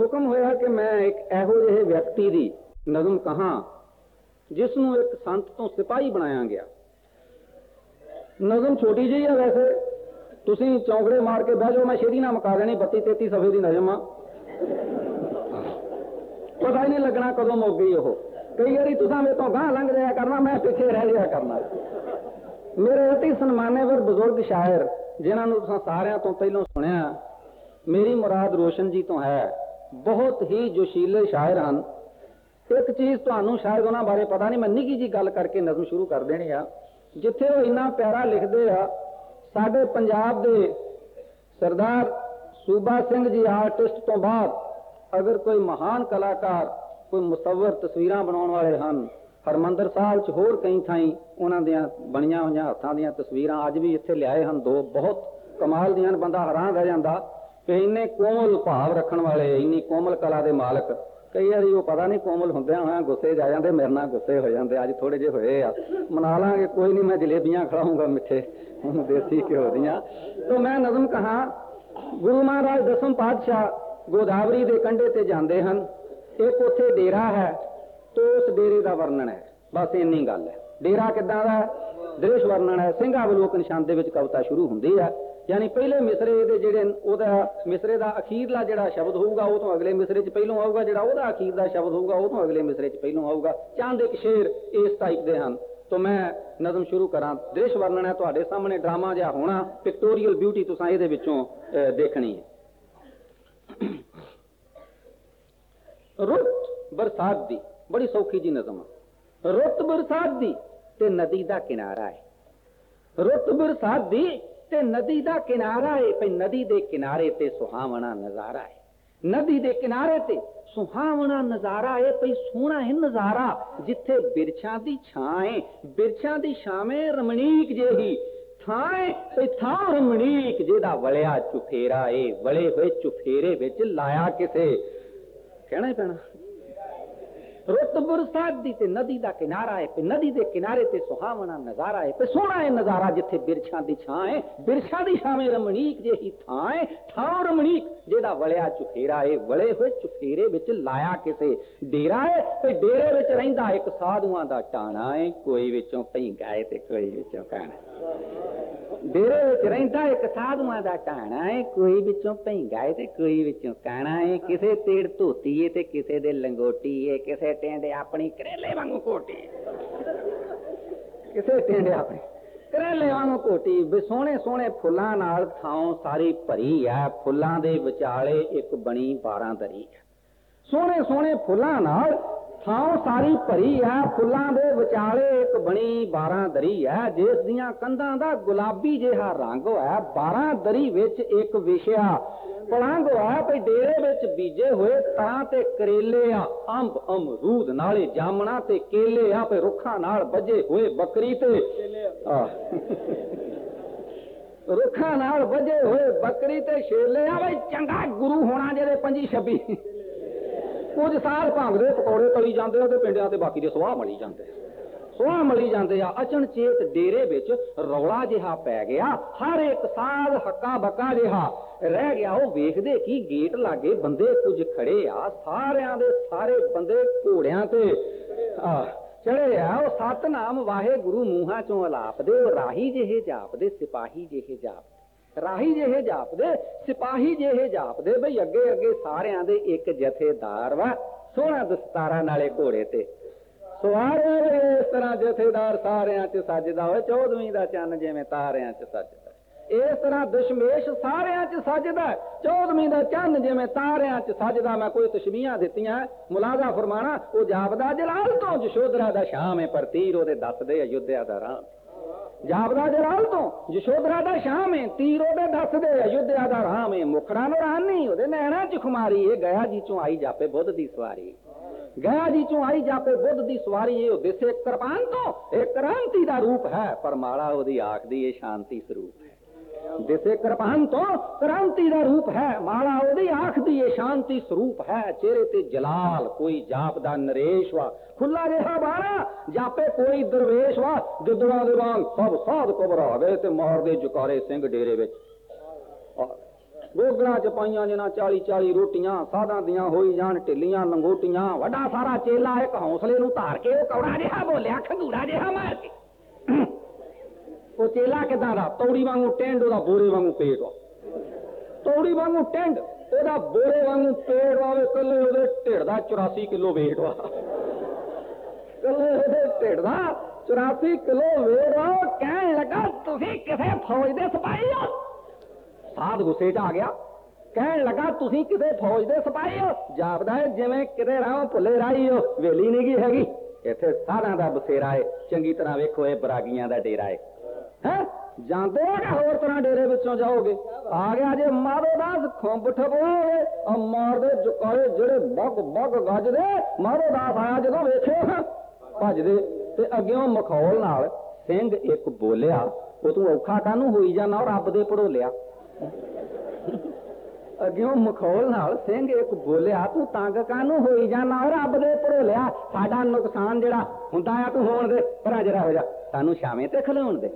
ਹੁਕਮ ਹੋਇਆ ਕਿ ਮੈਂ ਇੱਕ ਇਹੋ ਜਿਹੇ ਵਿਅਕਤੀ ਦੀ ਨਜ਼ਮ ਕਹਾਂ ਜਿਸ ਨੂੰ ਇੱਕ ਸੰਤ ਤੋਂ ਸਿਪਾਹੀ ਬਣਾਇਆ ਗਿਆ। ਨਜ਼ਮ ਛੋਟੀ ਜਿਹੀ ਆ ਵੈਸੇ। ਤੁਸੀਂ ਚੌਂਕੜੇ ਮਾਰ ਕੇ ਬਹਿ ਜਾਓ, ਮੈਂ ਸ਼ੇਰੀ ਨਾ ਮੁਕਾ ਲੈਣੀ 32 33 ਸਫੇ ਦੀ ਨਜ਼ਮ ਆ। ਪਤਾ ਹੀ ਨਹੀਂ ਲੱਗਣਾ ਕਦੋਂ ਮੁੱਕ ਗਈ ਉਹ। ਕਈ ਵਾਰੀ ਤੁਸੀਂ ਮੇਰੇ ਤੋਂ ਗਾਂ ਲੰਘ ਜਾਇਆ ਕਰਨਾ, ਮੈਂ ਪਿੱਛੇ ਰਹਿ ਜਾਇਆ ਕਰਨਾ। ਮੇਰੇ ਅਤੀ ਸਨਮਾਨੇਵਰ ਬਜ਼ੁਰਗ ਸ਼ਾਇਰ, ਜਿਨ੍ਹਾਂ ਨੂੰ ਤੁਸੀਂ ਸਾਰਿਆਂ ਤੋਂ ਪਹਿਲਾਂ ਸੁਣਿਆ, ਮੇਰੀ ਮੁਰਾਦ ਰੋਸ਼ਨ ਜੀ ਤੋਂ ਹੈ। ਬਹੁਤ ਹੀ ਜੋਸ਼ੀਲੇ ਸ਼ਾਇਰ ਹਨ। ਇੱਕ ਚੀਜ਼ ਤੁਹਾਨੂੰ ਸ਼ਾਇਦ ਉਹਨਾਂ ਬਾਰੇ ਪਤਾ ਨਹੀਂ, ਮੈਂ ਨਿੱਕੀ ਜੀ ਗੱਲ ਕਰਕੇ ਨਜ਼ਮ ਸ਼ੁਰੂ ਕਰ ਦੇਣੀ ਆ। ਜਿੱਥੇ ਉਹ ਇੰਨਾ ਪਿਆਰਾ ਲਿਖਦੇ ਆ, ਸਾਡੇ ਪੰਜਾਬ ਦੇ ਸਰਦਾਰ ਸੂਬਾ ਸਿੰਘ ਜੀ ਆਰਟਿਸਟ ਤੋਂ ਬਾਅਦ ਅਗਰ ਕੋਈ ਮਹਾਨ ਕਲਾਕਾਰ, ਕੋਈ ਮੁਸੱਵਰ ਤਸਵੀਰਾਂ ਬਣਾਉਣ ਵਾਲੇ ਹਨ, ਹਰਮੰਦਰ ਸਾਹਿਬ 'ਚ ਹੋਰ ਕਈ ਥਾਈਂ ਉਹਨਾਂ ਦੀਆਂ ਬਣੀਆਂ ਹੋਈਆਂ ਹੱਥਾਂ ਦੀਆਂ ਤਸਵੀਰਾਂ ਅੱਜ ਵੀ ਇੱਥੇ ਲਿਆਏ ਹਨ। ਦੋ ਬਹੁਤ ਕਮਾਲ ਦੀਆਂ ਹਨ ਬੰਦਾ ਹੈਰਾਨ ਰਹਿ ਜਾਂਦਾ। ਕਿ ਇੰਨੇ ਕੋਮਲ ਭਾਵ ਰੱਖਣ ਵਾਲੇ, ਇੰਨੀ ਕੋਮਲ ਕਲਾ ਦੇ ਮਾਲਕ ਕਈ ਵਾਰੀ ਉਹ ਪਤਾ ਨਹੀਂ ਕੋਮਲ ਹੁੰਦਿਆਂ ਹੋਇਆ ਗੁੱਸੇ ਜਾ ਜਾਂਦੇ, ਮੇਰੇ ਨਾਲ ਗੁੱਸੇ ਹੋ ਜਾਂਦੇ, ਅੱਜ ਥੋੜੇ ਜਿਹੇ ਹੋਏ ਆ। ਮਨਾ ਲਾਂਗੇ, ਕੋਈ ਨਹੀਂ ਮੈਂ ਜਲੇਬੀਆਂ ਖਿਲਾਉਂਗਾ ਮਿੱਠੇ, ਹੁਣ ਦੇਸੀ ਘਿਓ ਦੀਆਂ। ਤੋਂ ਮੈਂ ਨਜ਼ਮ ਕਹਾ, ਗੁਰੂ ਮਹਾਰਾਜ ਦਸਮ ਪਾਤਸ਼ਾਹ ਗੋਦਾਵਰੀ ਦੇ ਕੰਢੇ ਤੇ ਜਾਂਦੇ ਹਨ। ਇੱਕ ਉੱਥੇ ਡੇਰਾ ਹੈ, ਤੋਂ ਉਸ ਡੇਰੇ ਦਾ ਵਰਣਨ ਹੈ। ਬਸ ਇੰਨੀ ਗੱਲ ਹੈ। ਡੇਰਾ ਕਿੱਦਾਂ ਦਾ ਦ੍ਰਿਸ਼ ਵਰਣਨ ਹੈ। ਸਿੰਘਾਵਲੋਕਨ ਛੰਦ ਦੇ ਵਿੱਚ ਕਵਿਤਾ ਸ਼ੁਰੂ ਹੁੰਦੀ ਹੈ। ਯਾਨੀ ਪਹਿਲੇ ਮਿਸਰੇ ਦੇ ਜਿਹੜੇ ਉਹਦਾ ਮਿਸਰੇ ਦਾ ਅਖੀਰਲਾ ਜਿਹੜਾ ਸ਼ਬਦ ਹੋਊਗਾ ਉਹ ਤੋਂ ਅਗਲੇ ਮਿਸਰੇ 'ਚ ਪਹਿਲੋਂ ਆਊਗਾ ਜਿਹੜਾ ਉਹਦਾ ਅਖੀਰ ਦਾ ਸ਼ਬਦ ਹੋਊਗਾ ਉਹ ਤੋਂ ਅਗਲੇ ਮਿਸਰੇ 'ਚ ਪਹਿਲੋਂ ਆਊਗਾ। ਚੰਦ ਇੱਕ ਸ਼ੇਰ ਇਸ ਟਾਈਪ ਦੇ ਹਨ। ਤੋਂ ਮੈਂ ਨਜ਼ਮ ਸ਼ੁਰੂ ਕਰਾਂ। ਦ੍ਰਿਸ਼ ਵਰਣਨ ਹੈ ਤੁਹਾਡੇ ਸਾਹਮਣੇ ਡਰਾਮਾ ਜਿਹਾ ਹੋਣਾ ਪਿਕਟੋਰੀਅਲ ਬਿਊਟੀ ਤੁਸੀਂ ਇਹਦੇ ਵਿੱਚੋਂ ਅਹ, ਦੇਖਣੀ ਹੈ। ਰੁੱਤ ਬਰਸਾਤ ਦੀ ਬੜੀ ਸੌਖੀ ਜੀ ਨਜ਼ਮ ਆ। ਰੁੱਤ ਬਰਸਾਤ ਦੀ ਤੇ ਨਦੀ ਦਾ ਕਿਨਾਰਾ ਹੈ। ਰੁੱਤ ਬਰਸਾਤ ਦੀ ਤੇ ਨਦੀ ਦਾ ਕਿਨਾਰਾ ਹੈ ਭਈ ਨਦੀ ਦੇ ਕਿਨਾਰੇ ਤੇ ਸੁਹਾਵਣਾ ਨਜ਼ਾਰਾ ਹੈ ਨਦੀ ਦੇ ਕਿਨਾਰੇ ਤੇ ਸੁਹਾਵਣਾ ਨਜ਼ਾਰਾ ਹੈ ਭਈ ਸੋਹਣਾ ਹੈ ਨਜ਼ਾਰਾ, ਜਿੱਥੇ ਬਿਰਛਾਂ ਦੀ ਛਾਂ ਹੈ ਬਿਰਛਾਂ ਦੀ ਛਾਵੇਂ ਰਮਣੀਕ ਜਿਹੀ ਥਾਂ ਹੈ ਥਾਂ ਰਮਣੀਕ ਜਿਹਦਾ ਵਲਿਆ ਚੁਫੇਰਾ ਏ, ਵਲੇ ਹੋਏ ਚੁਫੇਰੇ ਵਿੱਚ ਲਾਇਆ ਕਿਸੇ। ਕਹਿਣਾ ਹੀ ਪੈਣਾ। ਰੁੱਤ ਬਰਸਾਤ ਦੀ ਤੇ ਨਦੀ ਦਾ ਕਿਨਾਰਾ ਹੈ, ਤੇ ਨਦੀ ਦੇ ਕਿਨਾਰੇ ਤੇ ਸੁਹਾਵਣਾ ਨਜ਼ਾਰਾ ਹੈ, ਤੇ ਸੋਹਣਾ ਹੈ ਨਜ਼ਾਰਾ ਜਿੱਥੇ ਬਿਰਛਾਂ ਦੀ ਛਾਂ ਹੈ, ਬਿਰਛਾਂ ਦੀ ਛਾਵੇਂ ਰਮਣੀਕ ਜਿਹੀ ਥਾਂ ਹੈ, ਥਾਂ ਰਮਣੀਕ ਜਿਹਦਾ ਵਲਿਆ ਚੁਫੇਰਾ ਹੈ, ਵਲੇ ਹੋਏ ਚੁਫੇਰੇ ਵਿੱਚ ਲਾਇਆ ਕਿਸੇ ਡੇਰਾ ਹੈ, ਤੇ ਡੇਰੇ ਵਿੱਚ ਰਹਿੰਦਾ ਇੱਕ ਸਾਧੂਆਂ ਦਾ ਟਾਣਾ ਹੈ, ਕੋਈ ਵਿੱਚੋਂ ਭਈਂਗਾ ਹੈ ਤੇ ਕੋਈ ਵਿੱਚੋਂ ਕਾਣਾ ਡੇਰੇ ਵਿੱਚ ਰਹਿੰਦਾ, ਇੱਕ ਸਾਧੂਆਂ ਦਾ ਟਾਣਾ ਹੈ, ਕੋਈ ਵਿੱਚੋਂ ਭੈਂਗਾ ਹੈ ਤੇ ਕੋਈ ਵਿੱਚੋਂ ਕਾਣਾ ਹੈ, ਕਿਸੇ ਤੇੜ ਧੋਤੀ ਏ ਤੇ ਕਿਸੇ ਦੇ ਲੰਗੋਟੀ ਏ, ਕਿਸੇ ਟੇਂਡੇ ਆਪਣੀ ਕਰੇਲੇ ਵਾਂਗੂ ਕੋਟੀ ਕਿਸੇ ਟੇਂਡੇ ਆਪਣੀ ਕਰੇਲੇ ਵਾਂਗੂ ਕੋਟੀ ਵੀ ਸੋਹਣੇ ਸੋਹਣੇ ਫੁੱਲਾਂ ਨਾਲ ਥਾਂ ਸਾਰੀ ਭਰੀ ਹੈ ਫੁੱਲਾਂ ਦੇ ਵਿਚਾਲੇ ਇੱਕ ਬਣੀ ਬਾਰਾਂ ਦਰੀ ਸੋਹਣੇ ਸੋਹਣੇ ਫੁੱਲਾਂ ਨਾਲ ਥਾਂ ਸਾਰੀ ਭਰੀ ਹੈ, ਫੁੱਲਾਂ ਦੇ ਵਿਚਾਲੇ ਇੱਕ ਬਣੀ ਬਾਰਾਂ ਦਰੀ ਹੈ, ਜਿਸ ਦੀਆਂ ਕੰਧਾਂ ਦਾ ਗੁਲਾਬੀ ਜਿਹਾ ਰੰਗ ਹੋਇਆ ਬਾਰਾਂ ਦਰੀ ਵਿੱਚ ਇੱਕ ਵਿਸ਼ਿਆ ਪਲੰਗ ਹੋਇਆ ਭਈ ਡੇਰੇ ਵਿੱਚ ਬੀਜੇ ਹੋਏ ਤਾਂ ਤੇ ਕਰੇਲੇ ਆ, ਅੰਬ, ਅਮਰੂਦ ਨਾਲੇ ਜਾਮਣਾ ਤੇ ਕੇਲੇ ਆ ਭਈ ਰੁੱਖਾਂ ਨਾਲ ਵੱਜੇ ਹੋਏ ਬੱਕਰੀ ਤੇ। ਆ। ਰੁੱਖਾਂ ਨਾਲ ਵੱਜੇ ਹੋਏ ਬੱਕਰੀ ਤੇ ਛੇਲੇ ਆ ਭਈ ਚੰਗਾ ਗੁਰੂ ਹੋਣਾ ਜਿਹਦੇ ਪੰਜੀ ਛੱਬੀ। ਕੁਝ ਸਾਲ ਭੰਗ ਦੇ ਪਕੌੜੇ ਤਲੀ ਜਾਂਦੇ ਆ ਤੇ ਪਿੰਡਾਂ ਤੇ ਬਾਕੀ ਦੇ ਸੁਆਹ ਮਲੀ ਜਾਂਦੇ ਆ। ਸੁਆਹ ਮਲੀ ਜਾਂਦੇ ਆ ਅਚਨਚੇਤ ਡੇਰੇ ਵਿੱਚ ਰੌਲਾ ਜਿਹਾ ਪੈ ਗਿਆ, ਹਰ ਇੱਕ ਸਾਧ ਹੱਕਾ ਬੱਕਾ ਜਿਹਾ ਰਹਿ ਗਿਆ। ਉਹ ਵੇਖਦੇ ਕੀ ਗੇਟ ਲਾਗੇ ਬੰਦੇ ਕੁਝ ਖੜੇ ਆ, ਸਾਰਿਆਂ ਦੇ ਸਾਰੇ ਬੰਦੇ ਘੋੜਿਆਂ ਤੇ, ਆ ਚੜੇ ਆ। ਉਹ ਸਤਨਾਮ ਵਾਹਿਗੁਰੂ ਮੂੰਹਾਂ ਚੋਂ ਅਲਾਪਦੇ, ਉਹ ਰਾਹੀ ਜਿਹੇ ਜਾਪਦੇ, ਸਿਪਾਹੀ ਜਿਹੇ ਜਾਪਦੇ। ਰਾਹੀ ਜਿਹੇ ਜਾਪਦੇ, ਸਿਪਾਹੀ ਜਿਹੇ ਜਾਪਦੇ, ਬਈ ਅੱਗੇ ਅੱਗੇ ਸਾਰਿਆਂ ਦੇ ਇੱਕ ਜਥੇਦਾਰ ਵਾ ਸੋਹਣਾ ਦਸਤਾਰਾਂ ਨਾਲੇ ਘੋੜੇ ਤੇ। ਸਵਾਰਿਆਂ ਦੇ ਇਸ ਤਰ੍ਹਾਂ ਜਥੇਦਾਰ ਸਾਰਿਆਂ 'ਚ ਸੱਜਦਾ ਹੋਏ 14ਵੀਂ ਦਾ ਚੰਨ ਜਿਵੇਂ ਤਾਰਿਆਂ 'ਚ ਸੱਜਦਾ। ਇਸ ਤਰ੍ਹਾਂ ਦਸ਼ਮੇਸ਼ ਸਾਰਿਆਂ 'ਚ ਸੱਜਦਾ 14ਵੀਂ ਦਾ ਚੰਨ ਜਿਵੇਂ ਤਾਰਿਆਂ 'ਚ ਸੱਜਦਾ। ਮੈਂ ਕੋਈ ਤਸ਼ਬੀਹਾਂ ਦਿੱਤੀਆਂ, ਮੁਲਾਜ਼ਾ ਫਰਮਾਣਾ, ਉਹ ਜਾਪਦਾ, ਜਲਾਲ ਤੋਂ ਜਸ਼ੋਦਰਾ ਦਾ ਸ਼ਾਮ ਹੈ ਪਰ ਤੀਰ ਉਹਦੇ ਦੱਸਦੇ ਅਯੁੱਧਿਆ ਦਾ ਰਾਮ। ਜਾਪਦਾ ਜਲਾਲ ਤੋਂ ਜਸ਼ੋਦਰਾ ਦਾ ਸ਼ਾਮ ਹੈ ਤੀਰ ਉਹਦੇ ਦੱਸਦੇ ਅਯੁੱਧਿਆ ਦਾ ਰਾਮ ਹੈ ਮੁਖੜਾ ਨੂੰ ਰਾਨੀ ਉਹਦੇ ਨੈਣਾ ਚ ਖੁਮਾਰੀ ਇਹ ਗਿਆ ਜੀ ਚੋਂ ਆਈ ਜਾਪੇ ਬੁੱਧ ਦੀ ਸਵਾਰੀ। ਗਿਆ ਜੀ ਚੋਂ ਆਈ ਜਾਪੇ ਬੁੱਧ ਦੀ ਸਵਾਰੀ ਇਹ ਦਿਸੇ ਕਿਰਪਾਨ ਤੋਂ ਇਹ ਕ੍ਰਾਂਤੀ ਦਾ ਰੂਪ ਹੈ, ਪਰ ਮਾਲਾ ਉਹਦੀ ਆਖਦੀ ਇਹ ਸ਼ਾਂਤੀ ਸਰੂਪ ਹੈ। ਦਿਸੇ ਕਿਰਪਾਨ ਤੋਂ ਕ੍ਰਾਂਤੀ ਦਾ ਰੂਪ ਹੈ, ਮਾਲਾ ਉਹਦੀ ਆਖ ਦੀ ਇਹ ਸ਼ਾਂਤੀ ਸਰੂਪ ਹੈ, ਚਿਹਰੇ ਤੇ ਜਲਾਲ, ਕੋਈ ਜਾਪਦਾ ਨਰੇਸ਼ ਵਾ ਖੁੱਲਾ ਰਿਹਾ ਬਾਣਾ ਜਾਪੇ ਕੋਈ ਦਰਵੇਸ਼ ਵਾ, ਗਿੱਦੜਾਂ ਦੇ ਵਾਂਗ ਸਭ ਸਾਧ ਘਬਰਾ ਗਏ ਤੇ ਮਾਰਦੇ ਜੁਕਾਰੇ ਸਿੰਘ ਡੇਰੇ ਵਿੱਚ। ਔਰ ਚ ਪਾਈਆਂ ਜਿਨਾ 40 40 ਰੋਟੀਆਂ, ਸਾਧਾਂ ਦੀਆਂ ਹੋਈ ਜਾਣ ਢਿੱਲੀਆਂ, ਲੰਗੋਟੀਆਂ, ਵੱਡਾ ਸਾਰਾ ਚੇਲਾ ਇੱਕ ਹੌਸਲੇ ਨੂੰ ਧਾਰ ਕੇ ਉਹ ਕੌੜਾ ਜਿਹਾ ਬੋਲਿਆ, ਖੰਗੂੜਾ ਜਿਹਾ ਮਾਰ ਕੇ। ਉਹ ਚੇਲਾ ਕਿਦਾਂ ਦਾ? ਤੌੜੀ ਵਾਂਗੂ ਟੈਂਡ, ਉਹਦਾ ਬੋਰੇ ਵਾਂਗੂ ਪੇਟ ਵਾ। ਤੌੜੀ ਵਾਂਗੂ ਟੈਂਡ, ਉਹਦਾ ਬੋਰੇ ਵਾਂਗੂ ਪੇਟ ਵਾਵੇ ਕੱਲੇ ਉਹਦੇ ਢਿੱਡ ਦਾ 84 ਕਿਲੋ weight ਵਾ। ਕੱਲੇ ਉਹਦੇ ਢਿੱਡ ਦਾ 84 ਕਿਲੋ weight ਵਾ ਕਹਿਣ ਲੱਗਾ, ਤੁਸੀਂ ਕਿਸੇ ਫੌਜ ਦੇ ਸਿਪਾਹੀ ਹੋ? ਸਾਧ ਗੁੱਸੇ 'ਚ ਆ ਗਿਆ। ਕਹਿਣ ਲੱਗਾ, ਤੁਸੀਂ ਕਿਸੇ ਫੌਜ ਦੇ ਸਿਪਾਹੀ ਹੋ? ਜਾਪਦਾ ਹੈ, ਜਿਵੇਂ ਕਿਤੇ ਰਾਹ ਭੁੱਲੇ ਰਾਹੀ ਹੋ, ਵੇਲੀ ਨਹੀਂ ਗਈ ਹੈਗੀ। ਇੱਥੇ ਸਾਰਿਆਂ ਦਾ ਬਸੇਰਾ ਹੈ ਚੰਗੀ ਤਰ੍ਹਾਂ ਵੇਖੋ ਇਹ ਬਰਾਗੀਆਂ ਦਾ ਡੇਰਾ ਹੈ ਹੈ? ਜਾਂਦੇ ਹੋ ਕਿ ਹੋਰ ਤਰ੍ਹਾਂ ਡੇਰੇ ਵਿੱਚੋਂ ਜਾਓਗੇ? ਆ ਗਿਆ ਜੇ ਮਾਰੋ ਦਾਸ ਖੁੰਬ ਠਬੋਏ ਆ ਮਾਰਦੇ ਜੁਕਾਰੇ ਜਿਹੜੇ ਬੱਗ ਬੱਗ ਗੱਜਦੇ, ਮਾਰੋ ਦਾਸ ਆਇਆ ਜਦੋਂ ਵੇਖਿਓ। ਭੱਜਦੇ ਤੇ ਅੱਗਿਓਂ ਮਖੌਲ ਨਾਲ ਸਿੰਘ ਇੱਕ ਬੋਲਿਆ, ਉਹ ਤੂੰ ਔਖਾ ਕਾਹਨੂੰ ਹੋਈ ਜਾਣਾ ਉਹ ਰੱਬ ਦੇ ਭੜੋਲਿਆ। ਅੱਗਿਓਂ ਮਖੌਲ ਨਾਲ ਸਿੰਘ ਇੱਕ ਬੋਲਿਆ, ਤੂੰ ਤੰਗ ਕਾਹਨੂੰ ਹੋਈ ਜਾਣਾ ਉਹ ਰੱਬ ਦੇ ਭੜੋਲਿਆ। ਸਾਡਾ ਨੁਕਸਾਨ ਜਿਹੜਾ ਹੁੰਦਾ ਆ ਤੂੰ ਹੋਣ ਦੇ, ਪਰ ਜਰਾ ਹੋ ਜਾ ਸਾਨੂੰ ਛਾਵੇਂ ਤੇ ਖਲੋਣ ਦੇ।